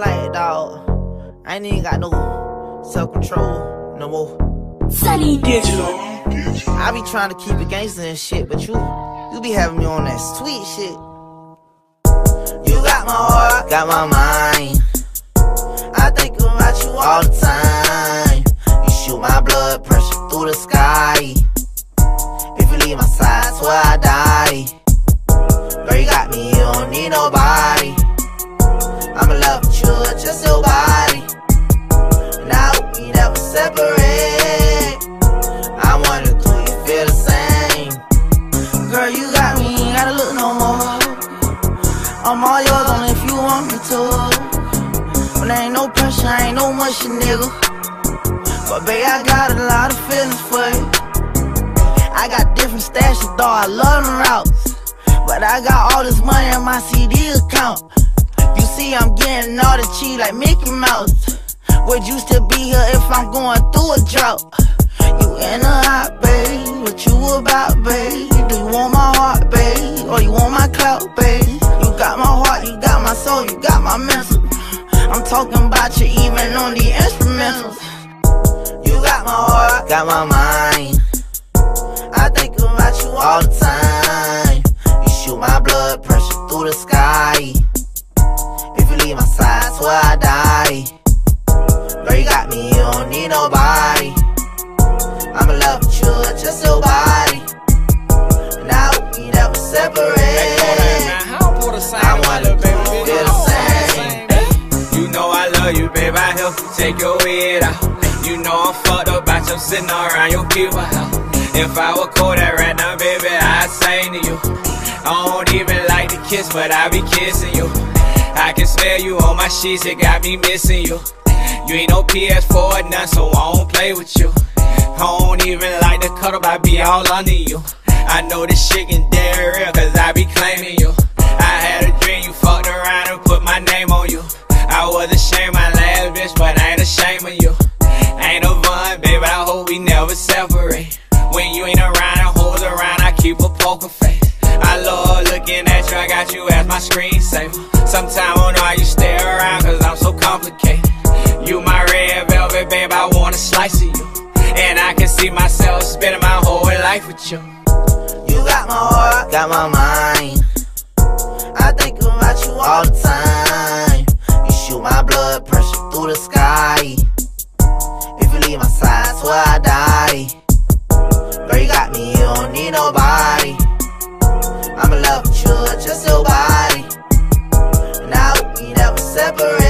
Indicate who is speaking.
Speaker 1: like, dog, I ain't even got no self control no more.
Speaker 2: Sonny Digital.
Speaker 1: I be trying to keep it gangster and shit, but you, you be having me on that sweet shit. You got my heart, got my mind. I think about you all the time. You shoot my blood pressure through the sky. If you leave my side, swear I die. Girl, you got me, you don't need nobody. But there ain't no pressure, ain't no mushy, nigga. But babe, I got a lot of feelings for you. I got different stashes, though I love them routes. But I got all this money in my CD account. You see, I'm getting all the cheese like Mickey Mouse. Would you still be here if I'm going through a drought? You in a hot, babe. What you about, babe? Do you want my heart, babe? Or you want my clout, babe? You got my soul, you got my mental. I'm talking about you even on the instrumentals. You got my heart, got my mind. I think about you all the time. You shoot my blood pressure through the sky. If you leave my side, swear I die. Girl, you got me, you don't need nobody. I'm in love with you, just your body. Now we never separate.
Speaker 3: You, babe. I help you take your head out. You know I'm fucked up about you sitting around your people. If I were that right now, baby, I'd sing to you. I don't even like to kiss, but I be kissing you. I can smell you on my sheets, it got me missing you. You ain't no PS4 or nothing, so I don't play with you. I don't even like to cuddle, I be all under you. I know this shit can dead real, cause I be claiming you. I had a dream, you fucked around and put my name on you. I was ashamed ashamed of you. Ain't no fun, baby, I hope we never separate. When you ain't around and hoes around, I keep a poker face. I love looking at you, I got you as my screensaver. Sometimes I oh don't know how you stay around, cause I'm so complicated. You my red velvet, babe, I want a slice of you. And I can see myself spending my whole life with you.
Speaker 1: You got my heart, got my mind. I think about you all the time. You shoot my blood pressure through the sky. If you leave my side, swear I die. Girl, you got me, you don't need nobody. I'm in love with you, just your body. Now we never separate.